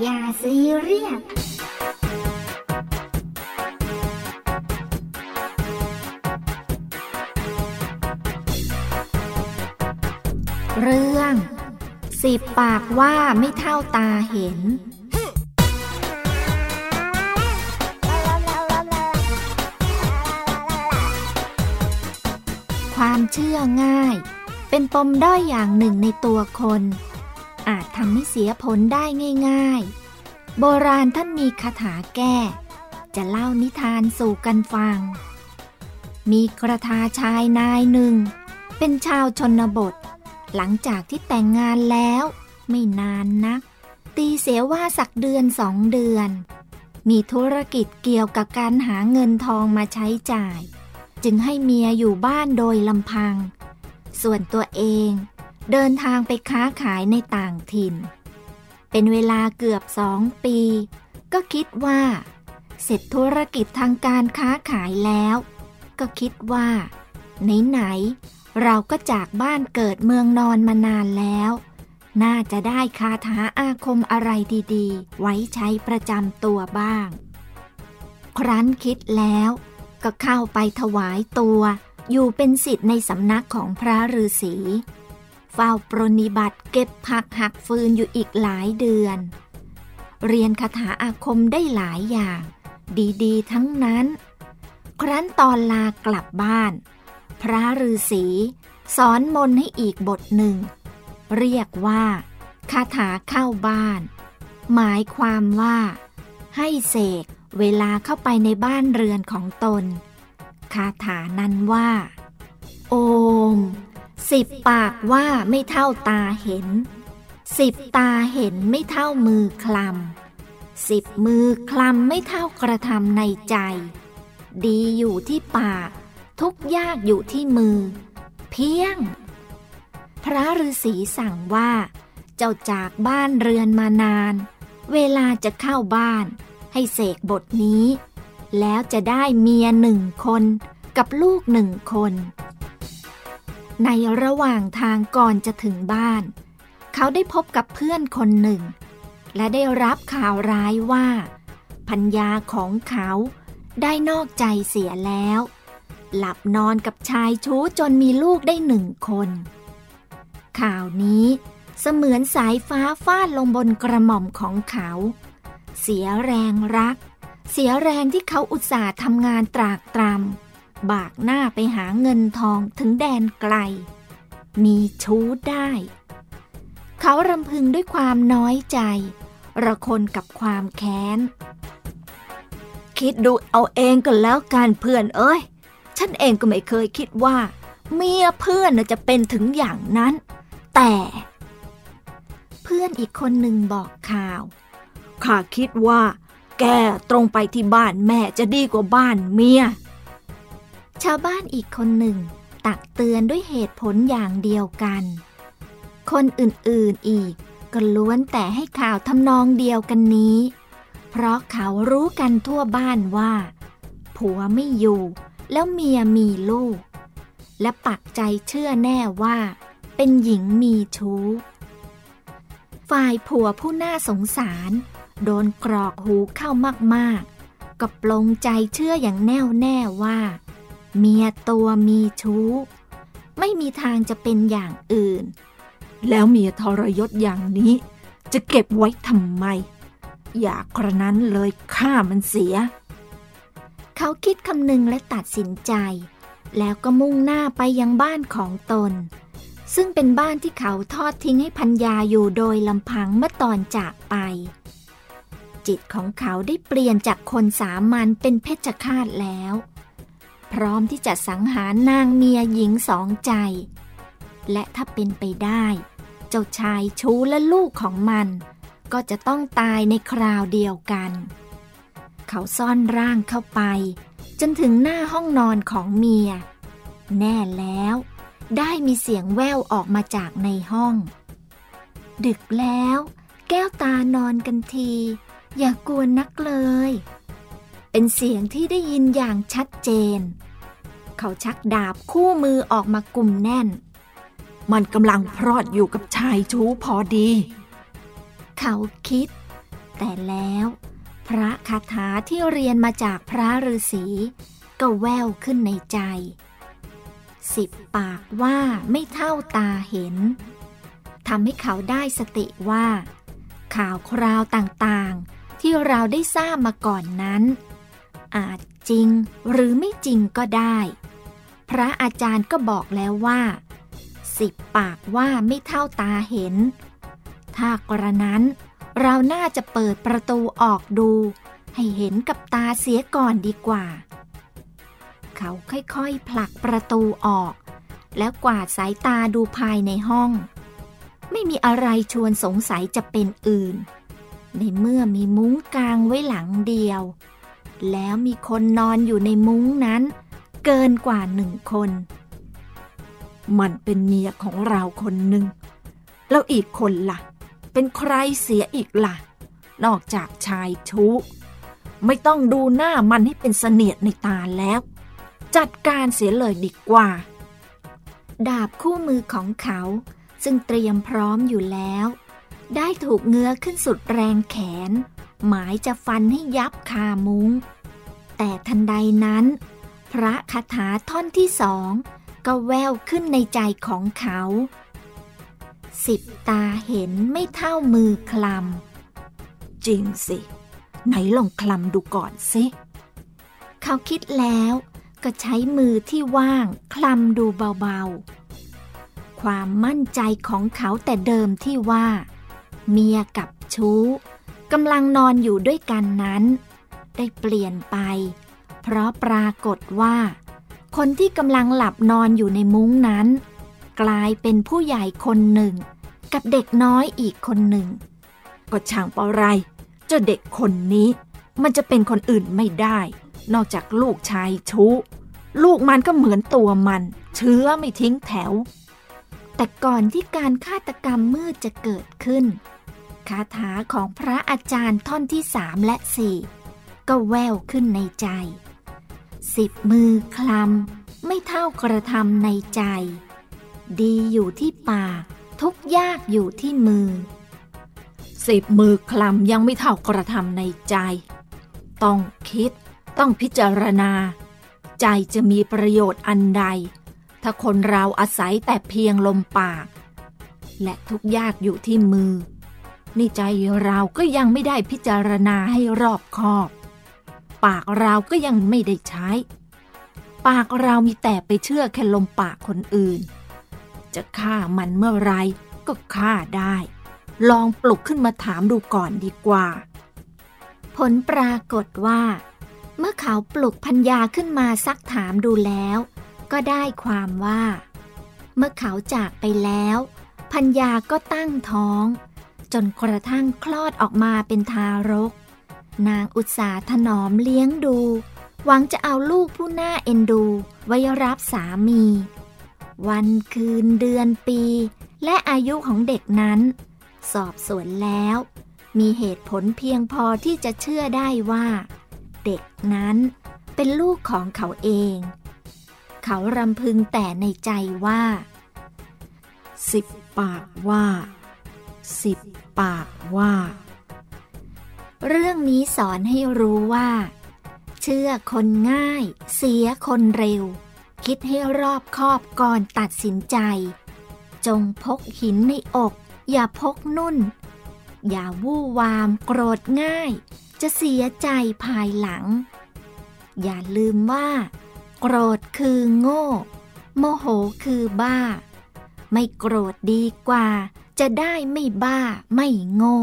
อย่าซีเรียสเรื่อง สิบปากว่าไม่เท่าตาเห็น ความเชื่อง่าย เป็นปมด้อยอย่างหนึ่งในตัวคน อาจทำให้เสียผลได้ง่าย ๆ โบราณท่านมีคาถาแก้ จะเล่านิทานสู่กันฟัง มีกระทาชายนายหนึ่ง เป็นชาวชนบท หลังจากที่แต่งงานแล้ว ไม่นานนัก ตีเสียว่าสักเดือนสองเดือน มีธุรกิจเกี่ยวกับการหาเงินทองมาใช้จ่าย จึงให้เมียอยู่บ้านโดยลำพัง ส่วนตัวเอง เดินทางไปค้าขายในต่างถิ่น เป็นเวลาเกือบสองปี ก็คิดว่า เสร็จธุรกิจทางการค้าขายแล้ว ก็คิดว่า ไหนๆเราก็จากบ้านเกิดเมืองนอนมานานแล้ว น่าจะได้คาถาอาคมอะไรดีๆ ไว้ใช้ประจำตัวบ้าง ครั้นคิดแล้วก็เข้าไปถวายตัว อยู่เป็นสิทธิ์ในสำนักของพระฤาษี เฝ้าปรนิบัติเก็บผักหักฟืนอยู่อีกหลายเดือน เรียนคาถาอาคมได้หลายอย่าง ดีๆ ทั้งนั้น ครั้นตอนลากลับบ้าน พระฤาษีสอนมนให้อีกบทหนึ่ง เรียกว่าคาถาเข้าบ้าน หมายความว่า ให้เสกเวลาเข้าไปในบ้านเรือนของตน คาถานั้นว่า โอม สิบปากว่าไม่เท่าตาเห็น สิบตาเห็นไม่เท่ามือคลำสิบมือคลำไม่เท่ากระทำในใจ ดีอยู่ที่ปาก ทุกยากอยู่ที่มือ เพียง พระฤาษีสั่งว่า เจ้าจากบ้านเรือนมานาน เวลาจะเข้าบ้าน ให้เสกบทนี้ แล้วจะได้เมียหนึ่งคน กับลูกหนึ่งคน ในระหว่างทางก่อนจะถึงบ้าน เขาได้พบกับเพื่อนคนหนึ่ง และได้รับข่าวร้ายว่าพัญญาของเขาได้นอกใจเสียแล้ว หลับนอนกับชายชู้จนมีลูกได้หนึ่งคน ข่าวนี้เสมือนสายฟ้าฟาดลงบนกระหม่อมของเขา เสียแรงรัก เสียแรงที่เขาอุตส่าห์ทำงานตรากตรำ บากหน้าไปหาเงินทองถึงแดนไกล มีชู้ได้ เขารำพึงด้วยความน้อยใจ ระคนกับความแค้น คิดดูเอาเองก็แล้วกันเพื่อนเอ้ย ฉันเองก็ไม่เคยคิดว่า เมียเพื่อนจะเป็นถึงอย่างนั้น แต่ เพื่อนอีกคนหนึ่งบอกข่าว ข้าคิดว่า แกตรงไปที่บ้านแม่จะดีกว่าบ้านเมีย ชาวบ้านอีกคนหนึ่ง ตักเตือนด้วยเหตุผลอย่างเดียวกัน คนอื่นๆอีกก็ล้วนแต่ให้ข่าวทำนองเดียวกันนี้ เพราะเขารู้กันทั่วบ้านว่า ผัวไม่อยู่ แล้วเมียมีลูก และปักใจเชื่อแน่ว่า เป็นหญิงมีชู้ ฝ่ายผัวผู้น่าสงสาร โดนกรอกหูเข้ามากๆ ก็ปลงใจเชื่ออย่างแน่วแน่ว่า เมียตัวมีชู้ ไม่มีทางจะเป็นอย่างอื่น แล้วเมียทรยศอย่างนี้ จะเก็บไว้ทำไม อยากกระนั้นเลยฆ่ามันเสีย เขาคิดคำนึงและตัดสินใจ แล้วก็มุ่งหน้าไปยังบ้านของตน ซึ่งเป็นบ้านที่เขาทอดทิ้งให้พัญญาอยู่โดยลำพังเมื่อตอนจากไป จิตของเขาได้เปลี่ยนจากคนสามัญเป็นเพชฌฆาตแล้ว ร้อมที่จะสังหารนางเมียหญิงสองใจ และถ้าเป็นไปได้ เจ้าชายชูและลูกของมัน ก็จะต้องตายในคราวเดียวกัน เขาซ่อนร่างเข้าไป จนถึงหน้าห้องนอนของเมีย แน่แล้ว ได้มีเสียงแววออกมาจากในห้อง ดึกแล้ว แก้วตานอนกันที อย่ากวนนักเลย เป็นเสียงที่ได้ยินอย่างชัดเจน เขาชักดาบคู่มือออกมากลุ่มแน่น มันกำลังพรอดอยู่กับชายชู้พอดี เขาคิด แต่แล้วพระคาถาที่เรียนมาจากพระฤาษีก็แววขึ้นในใจ สิบปากว่าไม่เท่าตาเห็นทำให้เขาได้สติว่า ข่าวคราวต่างๆ ที่เราได้ทราบมาก่อนนั้น อาจจริงหรือไม่จริงก็ได้ พระอาจารย์ก็บอกแล้วว่า สิบปากว่าไม่เท่าตาเห็น ถ้ากระนั้น เราน่าจะเปิดประตูออกดู ให้เห็นกับตาเสียก่อนดีกว่า เขาค่อยๆผลักประตูออก แล้วกวาดสายตาดูภายในห้อง ไม่มีอะไรชวนสงสัยจะเป็นอื่น ในเมื่อมีมุ้งกลางไว้หลังเดียว แล้วมีคนนอนอยู่ในมุ้งนั้น เกินกว่าหนึ่งคน มันเป็นเมียของเราคนหนึ่ง แล้วอีกคนละ่ะ เป็นใครเสียอีกละ่ะ นอกจากชายชู้ ไม่ต้องดูหน้ามันให้เป็นเสนียดในตาแล้ว จัดการเสียเลยดีกว่า ดาบคู่มือของเขา ซึ่งเตรียมพร้อมอยู่แล้ว ได้ถูกเงื้อขึ้นสุดแรงแขน หมายจะฟันให้ยับคามุง้ง แต่ทันใดนั้น พระคาถาท่อนที่สองก็แววขึ้นในใจของเขา สิบตาเห็นไม่เท่ามือคลำจริงสิ ไหนลองคลำดูก่อนสิ เขาคิดแล้วก็ใช้มือที่ว่างคลำดูเบาๆ ความมั่นใจของเขาแต่เดิมที่ว่า เมียกับชู้กำลังนอนอยู่ด้วยกันนั้น ได้เปลี่ยนไป เพราะปรากฏว่า คนที่กำลังหลับนอนอยู่ในมุ้งนั้น กลายเป็นผู้ใหญ่คนหนึ่ง กับเด็กน้อยอีกคนหนึ่ง ก็ช่างเปไรเจ้าเด็กคนนี้ มันจะเป็นคนอื่นไม่ได้ นอกจากลูกชายชู้ ลูกมันก็เหมือนตัวมัน เชื้อไม่ทิ้งแถว แต่ก่อนที่การฆาตกรรมมืดจะเกิดขึ้น คาถาของพระอาจารย์ท่อนที่สามและสี่ก็แววขึ้นในใจ สิบมือคลำไม่เท่ากระทำในใจ ดีอยู่ที่ปาก ทุกยากอยู่ที่มือ สิบมือคลำยังไม่เท่ากระทำในใจ ต้องคิดต้องพิจารณา ใจจะมีประโยชน์อันใด ถ้าคนเราอาศัยแต่เพียงลมปาก และทุกยากอยู่ที่มือ นี่ใจเราก็ยังไม่ได้พิจารณาให้รอบคอบ ปากเราก็ยังไม่ได้ใช้ ปากเรามีแต่ไปเชื่อแค่ลมปากคนอื่น จะฆ่ามันเมื่อไรก็ฆ่าได้ ลองปลุกขึ้นมาถามดูก่อนดีกว่า ผลปรากฏว่า เมื่อเขาปลุกพัญญาขึ้นมาซักถามดูแล้ว ก็ได้ความว่า เมื่อเขาจากไปแล้ว พัญญาก็ตั้งท้อง จนกระทั่งคลอดออกมาเป็นทารก นางอุตสาถนอมเลี้ยงดู หวังจะเอาลูกผู้น่าเอ็นดู ไว้รับสามี วันคืนเดือนปี และอายุของเด็กนั้น สอบสวนแล้ว มีเหตุผลเพียงพอที่จะเชื่อได้ว่า เด็กนั้นเป็นลูกของเขาเอง เขารำพึงแต่ในใจว่า สิบปากว่า สิบปากว่า เรื่องนี้สอนให้รู้ว่า เชื่อคนง่าย เสียคนเร็ว คิดให้รอบคอบก่อนตัดสินใจ จงพกหินในอก อย่าพกนุ่น อย่าวู่วามโกรธง่าย จะเสียใจภายหลัง อย่าลืมว่า โกรธคือโง่ โมโหคือบ้า ไม่โกรธดีกว่า จะได้ไม่บ้าไม่โง่